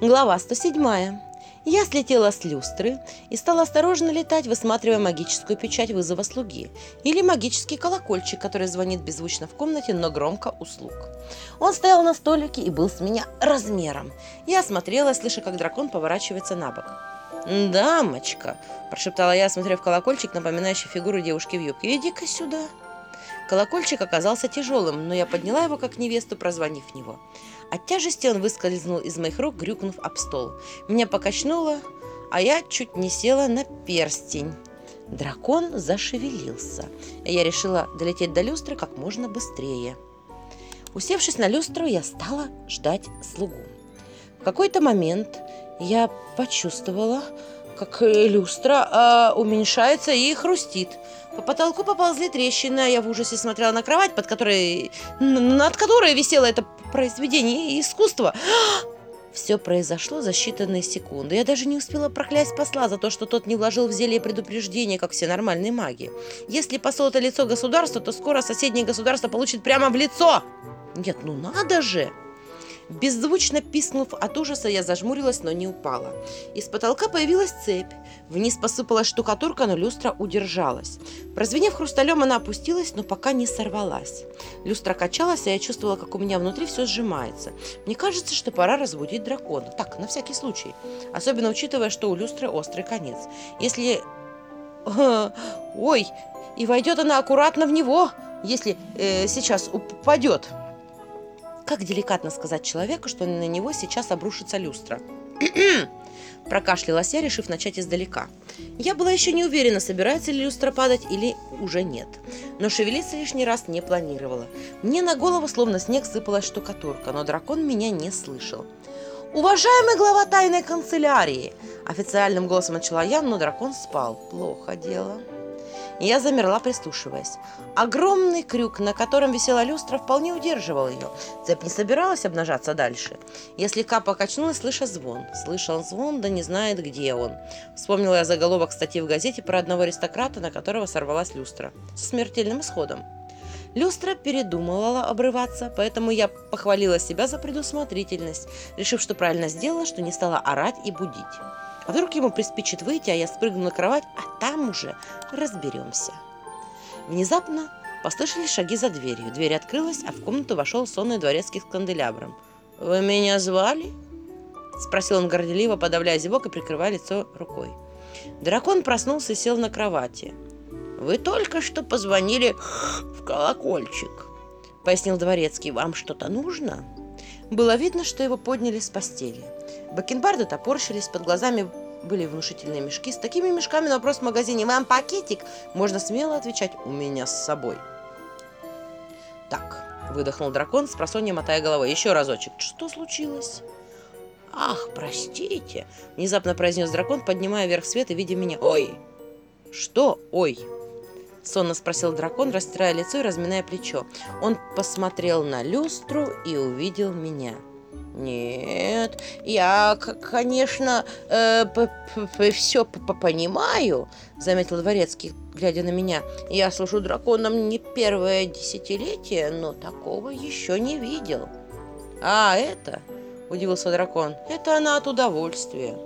Глава 107. Я слетела с люстры и стала осторожно летать, высматривая магическую печать вызова слуги или магический колокольчик, который звонит беззвучно в комнате, но громко у слуг. Он стоял на столике и был с меня размером. Я осмотрела, слыша, как дракон поворачивается на бок. «Дамочка!» – прошептала я, осмотрев колокольчик, напоминающий фигуру девушки в юбке. «Иди-ка сюда!» Колокольчик оказался тяжелым, но я подняла его как невесту, прозвонив в него. От тяжести он выскользнул из моих рук, грюкнув об стол. Меня покачнуло, а я чуть не села на перстень. Дракон зашевелился, и я решила долететь до люстры как можно быстрее. Усевшись на люстру, я стала ждать слугу. В какой-то момент я почувствовала, как люстра э, уменьшается и хрустит. По потолку поползли трещины, а я в ужасе смотрела на кровать, под которой, над которой висело это произведение искусства. Все произошло за считанные секунды. Я даже не успела проклясть посла за то, что тот не вложил в зелье предупреждения, как все нормальные маги. Если посол это лицо государства, то скоро соседнее государство получит прямо в лицо. Нет, ну надо же! Беззвучно пискнув от ужаса, я зажмурилась, но не упала. Из потолка появилась цепь. Вниз посыпалась штукатурка, но люстра удержалась. Прозвенев хрусталем, она опустилась, но пока не сорвалась. Люстра качалась, а я чувствовала, как у меня внутри все сжимается. Мне кажется, что пора разбудить дракона. Так, на всякий случай. Особенно учитывая, что у люстры острый конец. Если... Ой, и войдет она аккуратно в него, если э, сейчас упадет. Как деликатно сказать человеку, что на него сейчас обрушится люстра? Прокашлялась я, решив начать издалека. Я была еще не уверена, собирается ли люстра падать или уже нет. Но шевелиться лишний раз не планировала. Мне на голову словно снег сыпалась штукатурка, но дракон меня не слышал. «Уважаемый глава тайной канцелярии!» Официальным голосом начала я, но дракон спал. Плохо дело. Я замерла, прислушиваясь. Огромный крюк, на котором висела люстра, вполне удерживал ее. Цепь не собиралась обнажаться дальше. Я слегка покачнулась, слыша звон. Слышал звон, да не знает, где он. Вспомнила я заголовок статьи в газете про одного аристократа, на которого сорвалась люстра. С смертельным исходом. Люстра передумала обрываться, поэтому я похвалила себя за предусмотрительность, решив, что правильно сделала, что не стала орать и будить. А вдруг ему приспичит выйти, а я спрыгну на кровать, а там уже разберемся. Внезапно послышались шаги за дверью. Дверь открылась, а в комнату вошел сонный дворецкий с канделябром. «Вы меня звали?» Спросил он горделиво, подавляя зевок и прикрывая лицо рукой. Дракон проснулся и сел на кровати. «Вы только что позвонили в колокольчик», — пояснил дворецкий. «Вам что-то нужно?» Было видно, что его подняли с постели. Бакенбарды топорщились, под глазами были внушительные мешки. С такими мешками на вопрос в магазине «Вам пакетик?» можно смело отвечать «У меня с собой». «Так», — выдохнул дракон, с мотая головой. «Еще разочек. Что случилось?» «Ах, простите!» — внезапно произнес дракон, поднимая вверх свет и видя меня. «Ой!» «Что «ой»?» — сонно спросил дракон, растирая лицо и разминая плечо. Он посмотрел на люстру и увидел меня. «Нет, я, конечно, э, все понимаю», — заметил дворецкий, глядя на меня. «Я служу драконом не первое десятилетие, но такого еще не видел». «А это?» — удивился дракон. «Это она от удовольствия».